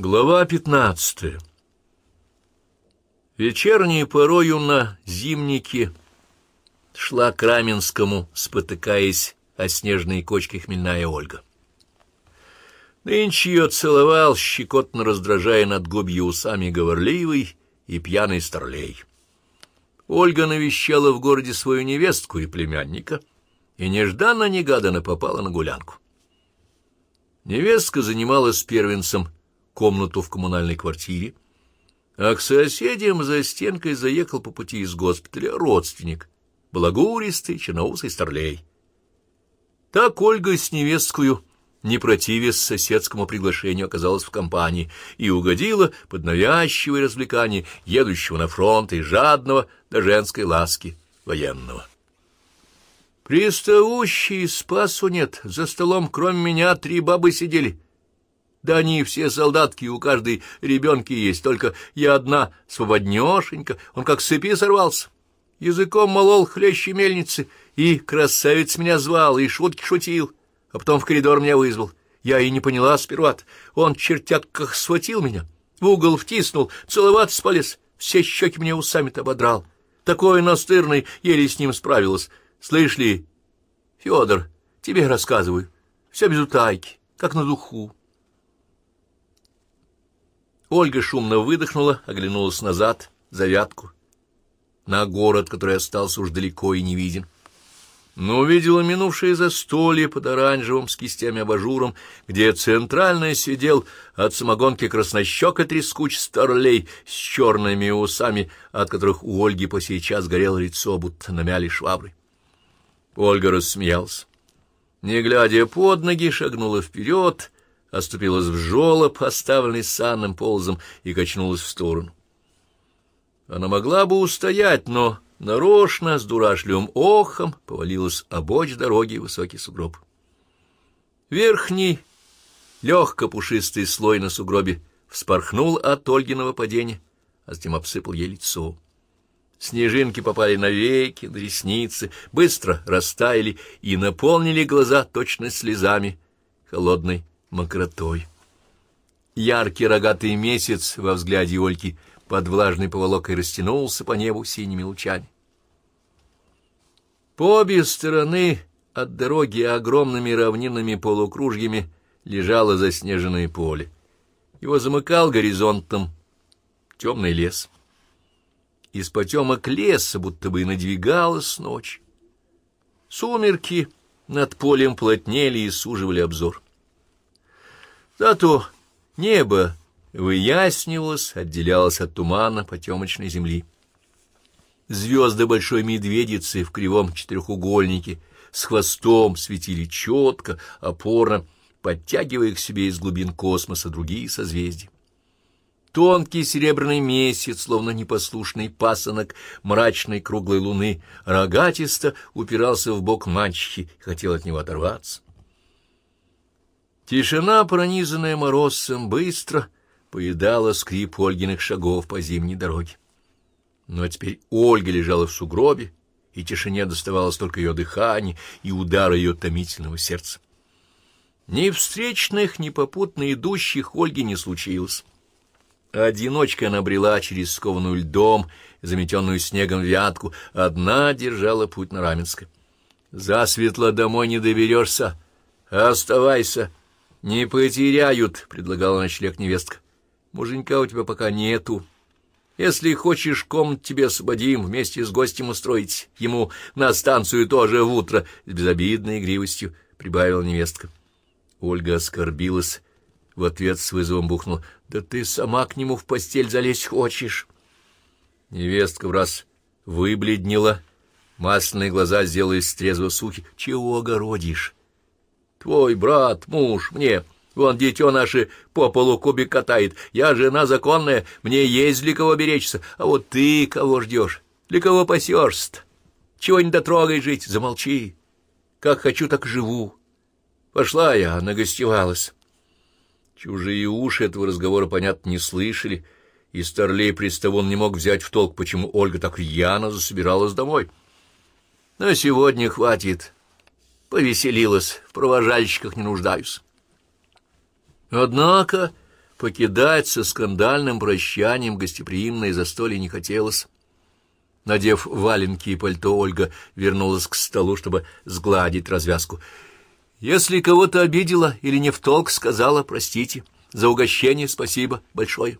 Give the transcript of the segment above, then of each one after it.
Глава пятнадцатая Вечерней порою на зимнике шла к Раменскому, спотыкаясь о снежные кочки хмельная Ольга. Нынче ее целовал, щекотно раздражая над губью усами говорливый и пьяный старлей. Ольга навещала в городе свою невестку и племянника, и нежданно-негаданно попала на гулянку. Невестка занималась первенцем комнату в коммунальной квартире, а к соседям за стенкой заехал по пути из госпиталя родственник, балагуристый, черноусый старлей. Так Ольга с невесткою, не противясь соседскому приглашению, оказалась в компании и угодила под навязчивое развлекание едущего на фронт и жадного до женской ласки военного. Приставущий спасу нет, за столом кроме меня три бабы сидели — да они все солдатки, у каждой ребенки есть, только я одна, свободнешенька, он как с цепи сорвался. Языком молол хлещи мельницы, и красавец меня звал, и шутки шутил, а потом в коридор меня вызвал. Я и не поняла сперва -то. Он чертяк как схватил меня, в угол втиснул, целоваться полез, все щеки мне усами-то ободрал. Такой настырный, еле с ним справилась. Слышь ли, Федор, тебе рассказываю, все без утайки, как на духу. Ольга шумно выдохнула, оглянулась назад, за вятку, на город, который остался уж далеко и не виден. Но увидела минувшее застолье под оранжевым с кистями абажуром, где центрально сидел от самогонки краснощека трескуч старлей с черными усами, от которых у Ольги по сей час горело лицо, будто намяли швабры. Ольга рассмеялась. Не глядя под ноги, шагнула вперед, оступилась в жолоб, оставленный санным ползом, и качнулась в сторону. Она могла бы устоять, но нарочно, с дурашливым охом, повалилась обочь дороги высокий сугроб. Верхний, легко пушистый слой на сугробе вспорхнул от Ольгиного падения, а затем обсыпал ей лицо. Снежинки попали на веки, на ресницы, быстро растаяли и наполнили глаза точно слезами холодной мокротой. Яркий рогатый месяц во взгляде Ольки под влажной поволокой растянулся по небу синими лучами. По обе стороны от дороги огромными равнинными полукружьями лежало заснеженное поле. Его замыкал горизонтом темный лес. Из потемок леса будто бы и надвигалась ночь. Сумерки над полем плотнели и суживали обзор. Зато небо выяснилось, отделялось от тумана потемочной земли. Звезды большой медведицы в кривом четырехугольнике с хвостом светили четко, опорно, подтягивая к себе из глубин космоса другие созвездия. Тонкий серебряный месяц, словно непослушный пасынок мрачной круглой луны, рогатисто упирался в бок мачехи хотел от него оторваться. Тишина, пронизанная морозцем, быстро поедала скрип Ольгиных шагов по зимней дороге. Но теперь Ольга лежала в сугробе, и тишине доставалось только ее дыхание и удар ее томительного сердца. Ни встречных, ни попутно идущих Ольги не случилось. Одиночка она брела через скованную льдом, заметенную снегом вятку, одна держала путь на Раменское. «Засветло домой не доберешься, оставайся», — Не потеряют, — предлагала ночлег невестка. — Муженька у тебя пока нету. Если хочешь, комнат тебе освободим, вместе с гостем устроить. Ему на станцию тоже в утро, — с безобидной игривостью прибавила невестка. Ольга оскорбилась, в ответ с вызовом бухнула. — Да ты сама к нему в постель залезть хочешь. Невестка в раз выбледнела, масляные глаза сделались трезво сухи. — Чего огородишь? Твой брат, муж, мне, вон дитё наше по полу кубик катает. Я жена законная, мне есть для кого беречься. А вот ты кого ждешь? Для кого пасешься-то? Чего не дотрогай жить? Замолчи. Как хочу, так живу. Пошла я, нагостевалась. Чужие уши этого разговора, понятно, не слышали, и старлей приставон не мог взять в толк, почему Ольга так рьяно засобиралась домой. На сегодня хватит. Повеселилась, в провожальщиках не нуждаюсь. Однако покидать со скандальным прощанием гостеприимное застолье не хотелось. Надев валенки и пальто, Ольга вернулась к столу, чтобы сгладить развязку. «Если кого-то обидела или не в толк сказала, простите. За угощение спасибо большое».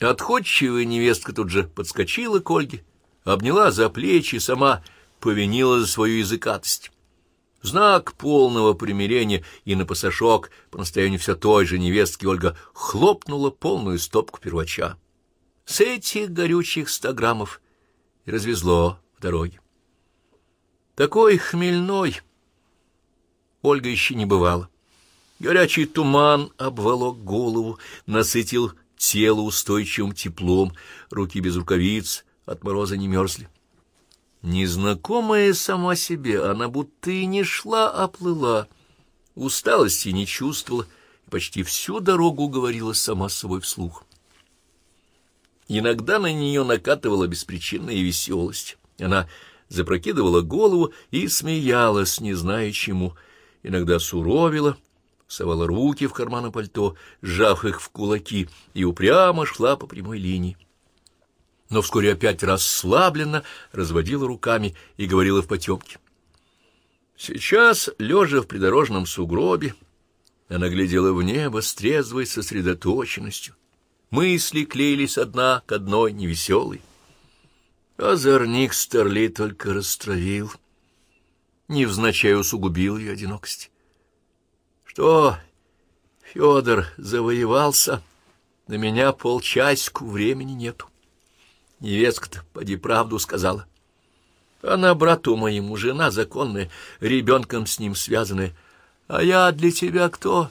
Отходчивая невестка тут же подскочила к Ольге, обняла за плечи, сама повинила за свою языкатость. Знак полного примирения и на пасашок по настоянию все той же невестки Ольга хлопнула полную стопку первача с этих горючих ста граммов и развезло в дороге. Такой хмельной Ольга еще не бывала. Горячий туман обволок голову, насытил тело устойчивым теплом, руки без рукавиц от мороза не мерзли. Незнакомая сама себе, она будто и не шла, а плыла. Усталости не чувствовала и почти всю дорогу говорила сама собой вслух. Иногда на нее накатывала беспричинная веселость. Она запрокидывала голову и смеялась, не зная чему. Иногда суровила, совала руки в карманы пальто, сжав их в кулаки, и упрямо шла по прямой линии. Но вскоре опять расслабленно разводила руками и говорила в потемке. Сейчас, лежа в придорожном сугробе, она глядела в небо с трезвой сосредоточенностью, мысли клеились одна к одной невеселой. Озорник Старли только растравил, невзначай усугубил ее одинокость. Что, Федор завоевался? На меня полчасику времени нету. Невестка-то, поди правду сказала. Она брату моему, жена законная, ребенком с ним связанная. А я для тебя кто?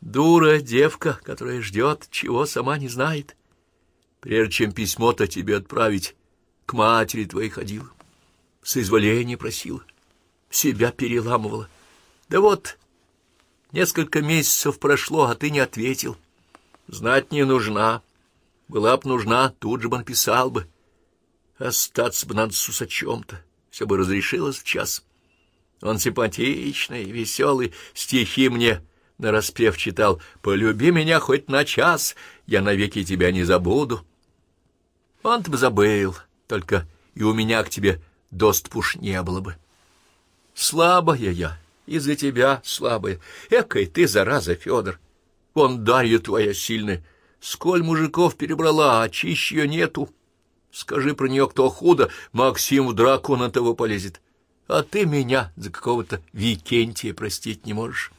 Дура девка, которая ждет, чего сама не знает. Прежде чем письмо-то тебе отправить, к матери твоей ходила, соизволения просила, себя переламывала. Да вот, несколько месяцев прошло, а ты не ответил. Знать не нужна. Была б нужна, тут же бы написал бы. Остаться бы надо с усачом-то, все бы разрешилось в час. Он симпатичный, веселый, стихи мне нараспев читал «Полюби меня хоть на час, я навеки тебя не забуду». Он-то бы забыл, только и у меня к тебе доступ уж не было бы. Слабая я, из-за тебя слабая. Экой ты, зараза, Федор. Вон Дарья твоя сильная. Сколь мужиков перебрала, а чище ее нету. Скажи про нее кто худо, Максим в драку на того полезет. А ты меня за какого-то Викентия простить не можешь.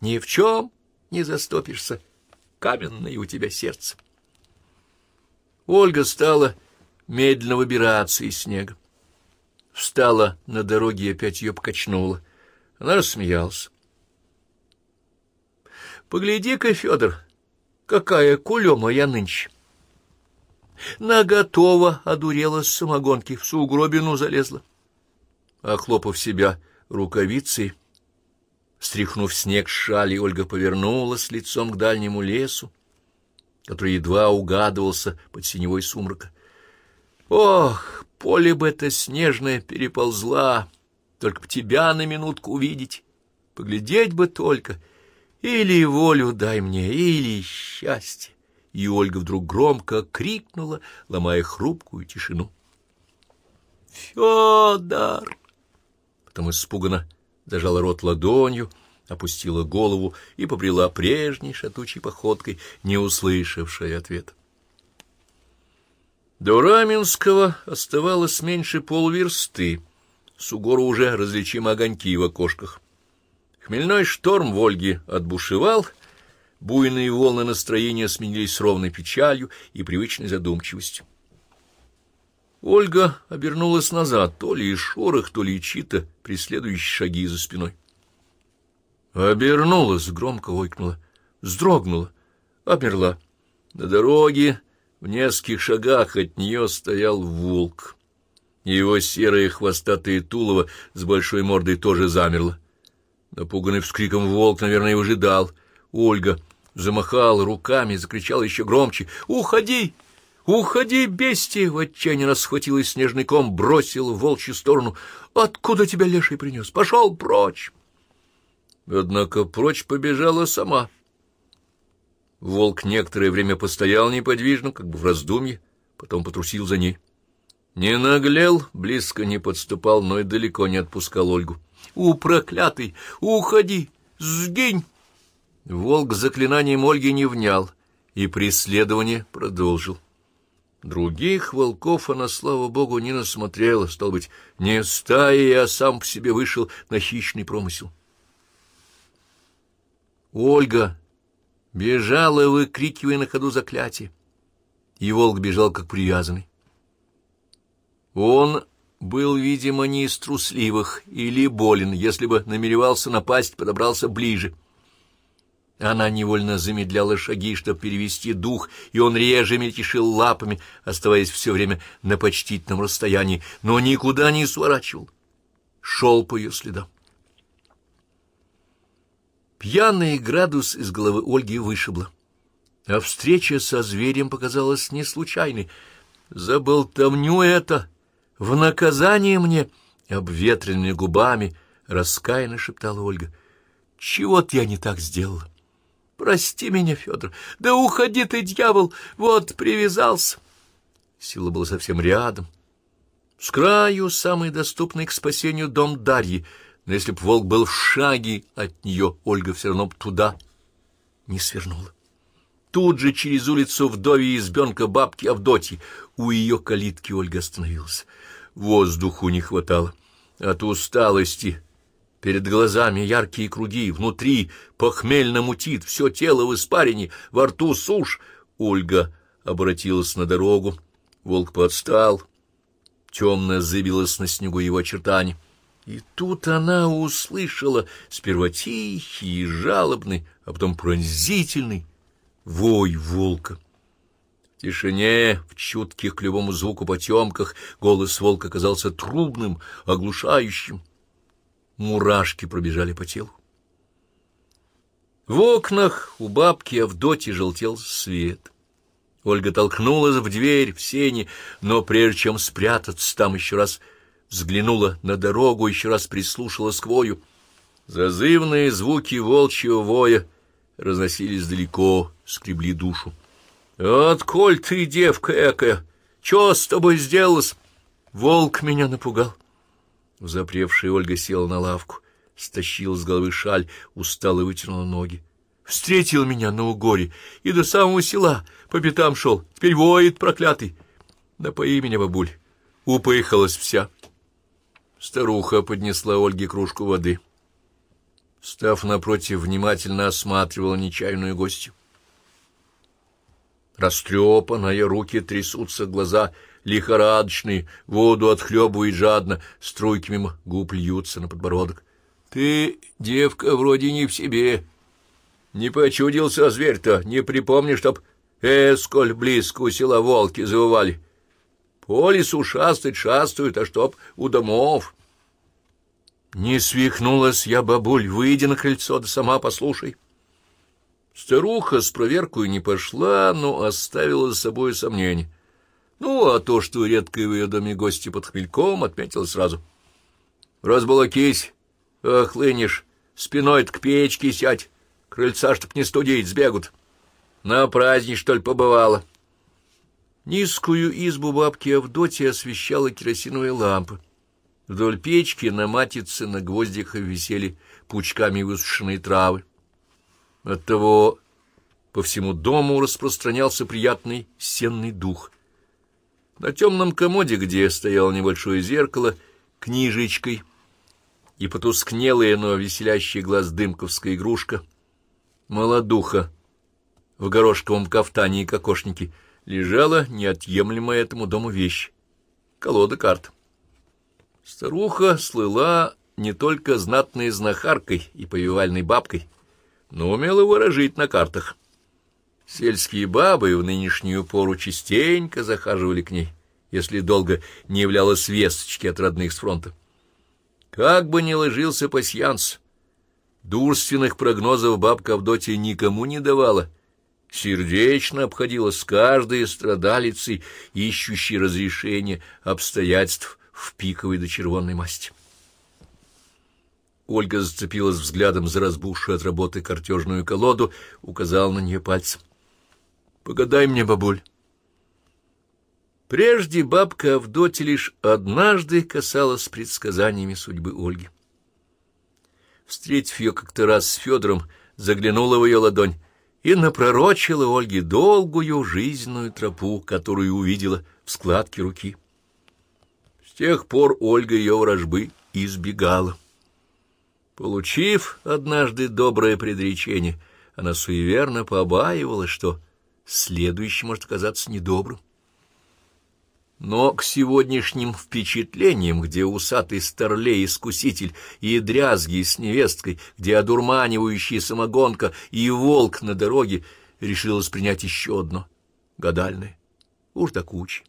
Ни в чем не застопишься. Каменное у тебя сердце. Ольга стала медленно выбираться из снега. Встала на дороге и опять ее покачнула. Она рассмеялась. «Погляди-ка, Федор, какая кулема я нынче!» Наготово одурела с самогонки, в сугробину залезла. Охлопав себя рукавицей, Стряхнув снег с шали, Ольга повернулась лицом к дальнему лесу, который едва угадывался под синевой сумрака. Ох, поле бы это снежное переползла, только б тебя на минутку увидеть, поглядеть бы только, или волю дай мне, или счастье. И Ольга вдруг громко крикнула, ломая хрупкую тишину. «Федор!» Потом испуганно зажала рот ладонью, опустила голову и побрела прежней шатучей походкой, не услышавшая ответ. До Раменского оставалось меньше полверсты. С угору уже различимы огоньки в окошках. Хмельной шторм Вольги отбушевал, буйные волны настроения сменились ровной печалью и привычной задумчивостью. Ольга обернулась назад, то ли и шорох, то ли и чьи-то преследующие шаги за спиной. Обернулась, громко ойкнула, вздрогнула, обмерла. На дороге в нескольких шагах от нее стоял волк. Его серое хвостатое тулово с большой мордой тоже замерло. Напуганный вскриком волк, наверное, его ждал. Ольга замахала руками, закричала еще громче «Уходи! «Уходи, бестия!» — в отчаянии нас схватила снежный ком, бросил в волчью сторону. «Откуда тебя леший принес? Пошел прочь!» Однако прочь побежала сама. Волк некоторое время постоял неподвижно, как бы в раздумье, потом потрусил за ней. Не наглел, близко не подступал, но и далеко не отпускал Ольгу. «У, проклятый! Уходи! Сгинь!» Волк заклинанием Ольги не внял и преследование продолжил. Других волков она, слава богу, не насмотрела, стал быть, не стая, а сам по себе вышел на хищный промысел. Ольга бежала, выкрикивая на ходу заклятие, и волк бежал, как привязанный. Он был, видимо, не из трусливых или болен, если бы намеревался напасть, подобрался ближе — она невольно замедляла шаги, чтобы перевести дух, и он реже мельтешил лапами, оставаясь все время на почтительном расстоянии, но никуда не сворачивал. Шел по ее следам. Пьяный градус из головы Ольги вышибло, а встреча со зверем показалась не случайной. За болтовню это, в наказание мне, обветренными губами, раскаянно шептала Ольга. Чего-то я не так сделала. Прости меня, Федор. Да уходи ты, дьявол! Вот привязался. Сила была совсем рядом. С краю самый доступный к спасению дом Дарьи. Но если б волк был в шаге от нее, Ольга все равно б туда не свернула. Тут же через улицу вдове избенка бабки Авдотьи. У ее калитки Ольга остановилась. Воздуху не хватало. От усталости Перед глазами яркие круги, внутри похмельно мутит, все тело в испарине, во рту сушь. Ольга обратилась на дорогу, волк подстал, темно зыбилось на снегу его очертания. И тут она услышала сперва тихий и жалобный, а потом пронзительный вой волка. В тишине, в чутких к любому звуку потемках, голос волка казался трубным, оглушающим мурашки пробежали по телу. В окнах у бабки Авдоти желтел свет. Ольга толкнулась в дверь, в сени, но прежде чем спрятаться, там еще раз взглянула на дорогу, еще раз прислушалась к вою. Зазывные звуки волчьего воя разносились далеко, скребли душу. — Отколь ты, девка экая? Че с тобой сделалось? Волк меня напугал. Запревшая Ольга села на лавку, стащила с головы шаль, устало вытянула ноги. Встретил меня на угоре и до самого села по пятам шел. Теперь воет проклятый. Напои меня, бабуль. Упыхалась вся. Старуха поднесла Ольге кружку воды. Став напротив, внимательно осматривала нечаянную гостью. Растрепанная, руки трясутся, глаза лихорадочные, воду отхлебывает жадно, струйки мимо губ льются на подбородок. Ты, девка, вроде не в себе. Не почудился зверь-то, не припомни, чтоб эсколь близко у села волки завывали. По лесу шастать шастают, а чтоб у домов. Не свихнулась я, бабуль, выйди на крыльцо, да сама послушай. Старуха с проверкой не пошла, но оставила за собой сомнение. Ну, а то, что редкое в ее доме гости под хмельком, отметила сразу. Разболокись, охлынешь, спиной к печке сядь, крыльца, чтоб не студить, сбегут. На праздник, что ли, побывала? Низкую избу бабки Авдотья освещала керосиновая лампа. Вдоль печки на матице на гвоздях висели пучками высушенные травы. Оттого по всему дому распространялся приятный сенный дух. На темном комоде, где стояло небольшое зеркало, книжечкой и потускнелая, но веселящий глаз дымковская игрушка, молодуха в горошковом кафтане и кокошнике, лежала неотъемлемая этому дому вещь — колода карт. Старуха слыла не только знатной знахаркой и повивальной бабкой, но умела выражить на картах. Сельские бабы в нынешнюю пору частенько захаживали к ней, если долго не являлась весточки от родных с фронта. Как бы ни ложился пасьянс, дурственных прогнозов бабка Авдотья никому не давала, сердечно обходила с каждой страдалицей, ищущей разрешения обстоятельств в пиковой до червонной масти. Ольга зацепилась взглядом за разбухшую от работы картежную колоду, указала на нее пальцем. Погадай мне, бабуль. Прежде бабка Авдотья лишь однажды касалась предсказаниями судьбы Ольги. Встретив ее как-то раз с Федором, заглянула в ее ладонь и напророчила Ольге долгую жизненную тропу, которую увидела в складке руки. С тех пор Ольга ее вражбы избегала. Получив однажды доброе предречение, она суеверно побаивалась, что следующий может оказаться недобрым. Но к сегодняшним впечатлениям, где усатый старлей-искуситель и дрязги с невесткой, где одурманивающая самогонка и волк на дороге, решилось принять еще одно, гадальное, уж до кучи.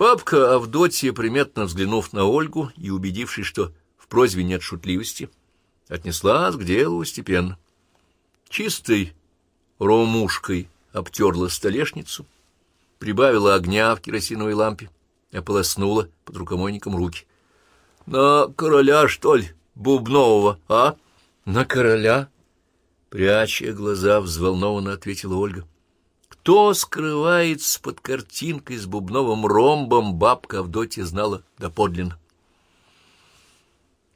Бабка Авдотья, приметно взглянув на Ольгу и убедившись, что в просьбе нет шутливости, отнеслась к делу степенно. Чистой ромушкой обтерла столешницу, прибавила огня в керосиновой лампе, ополоснула под рукомойником руки. — На короля, что ли, Бубнового, а? — На короля? — пряча глаза, взволнованно ответила Ольга. Кто скрывается под картинкой с бубновым ромбом, бабка Авдотья знала доподлинно.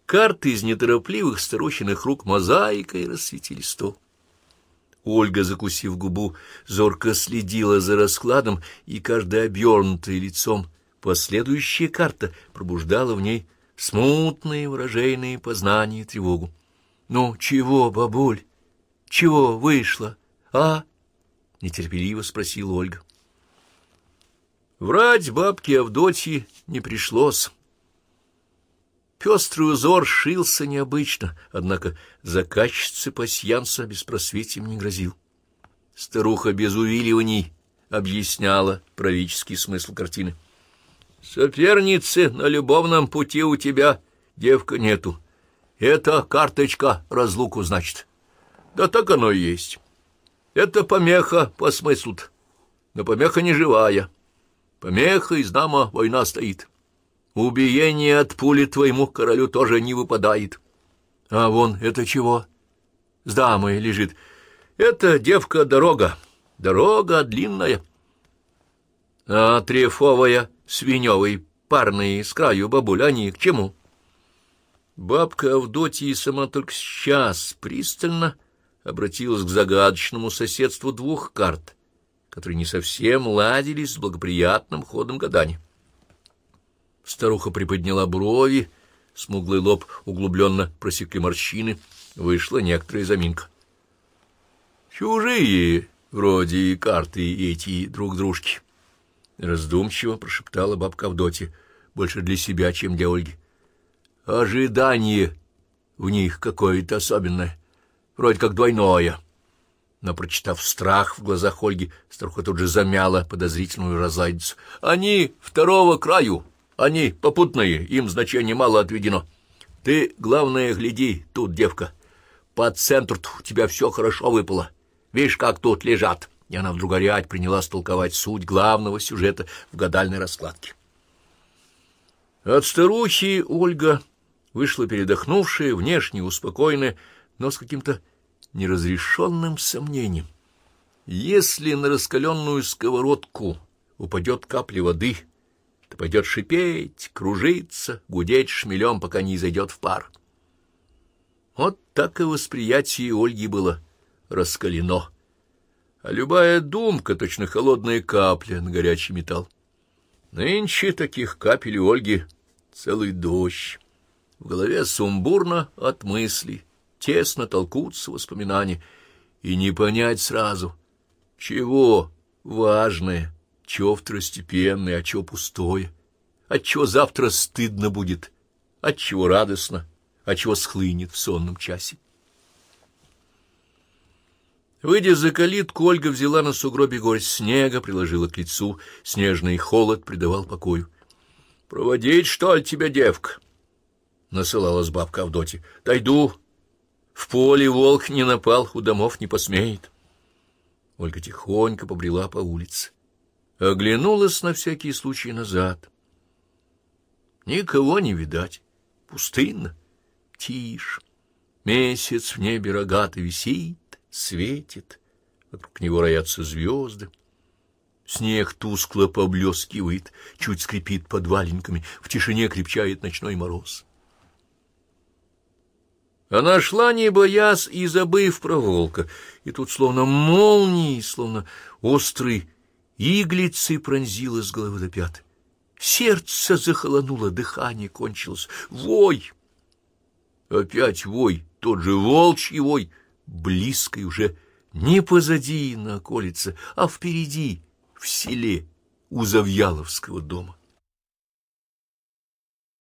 Карты из неторопливых старухиных рук мозаикой рассветили стол. Ольга, закусив губу, зорко следила за раскладом, и каждая обернутая лицом последующая карта пробуждала в ней смутные выражения познания и тревогу. — Ну, чего, бабуль, чего вышло, а? — нетерпеливо спросила Ольга. Врать бабке Авдотьи не пришлось. Пестрый узор шился необычно, однако заказчице пасьянса беспросветием не грозил. Старуха без увиливаний объясняла правительский смысл картины. «Соперницы на любовном пути у тебя, девка, нету. Это карточка разлуку, значит. Да так оно и есть. Это помеха по смыслу но помеха не живая. Помеха из нама война стоит». Убиение от пули твоему королю тоже не выпадает. А вон это чего? С дамой лежит. Это девка-дорога. Дорога длинная. А трефовая, свиневый, парные с краю бабуль, они к чему? Бабка Авдотья сама только сейчас пристально обратилась к загадочному соседству двух карт, которые не совсем ладились с благоприятным ходом гадания. Старуха приподняла брови, смуглый лоб углубленно просекли морщины, вышла некоторая заминка. «Чужие вроде и карты эти друг дружки», — раздумчиво прошептала бабка Авдотья, больше для себя, чем для Ольги. «Ожидание в них какое-то особенное, вроде как двойное». Но, прочитав страх в глазах Ольги, старуха тут же замяла подозрительную разладицу. «Они второго краю!» Они попутные, им значение мало отведено. Ты, главное, гляди тут, девка. По центру у тебя все хорошо выпало. Видишь, как тут лежат. И она вдруг горять приняла столковать суть главного сюжета в гадальной раскладке. От старухи Ольга вышла передохнувшая, внешне успокоенная, но с каким-то неразрешенным сомнением. Если на раскаленную сковородку упадет капля воды — то пойдет шипеть, кружиться, гудеть шмелем, пока не изойдет в пар. Вот так и восприятие Ольги было раскалено, а любая думка — точно холодная капля на горячий металл. Нынче таких капель у Ольги целый дождь. В голове сумбурно от мыслей, тесно толкутся воспоминания, и не понять сразу, чего важное — чего второстепенное, а чего пустое, отчего завтра стыдно будет, отчего радостно, отчего схлынет в сонном часе. Выйдя за калитку, Ольга взяла на сугробе горсть снега, приложила к лицу, снежный холод придавал покою. — Проводить, что ли, тебя, девка? — насылалась бабка Авдотья. — Дойду. В поле волк не напал, у домов не посмеет. Ольга тихонько побрела по улице оглянулась на всякий случай назад. Никого не видать, пустынно, тишь. Месяц в небе рогатый висит, светит, вокруг него роятся звезды. Снег тускло поблескивает, чуть скрипит под валенками, в тишине крепчает ночной мороз. Она шла, не боясь и забыв про волка, и тут словно молнией, словно острый иглицей пронзила с головы до пят. Сердце захолонуло, дыхание кончилось. Вой! Опять вой, тот же волчий вой, близко и уже не позади на околице, а впереди, в селе у Завьяловского дома.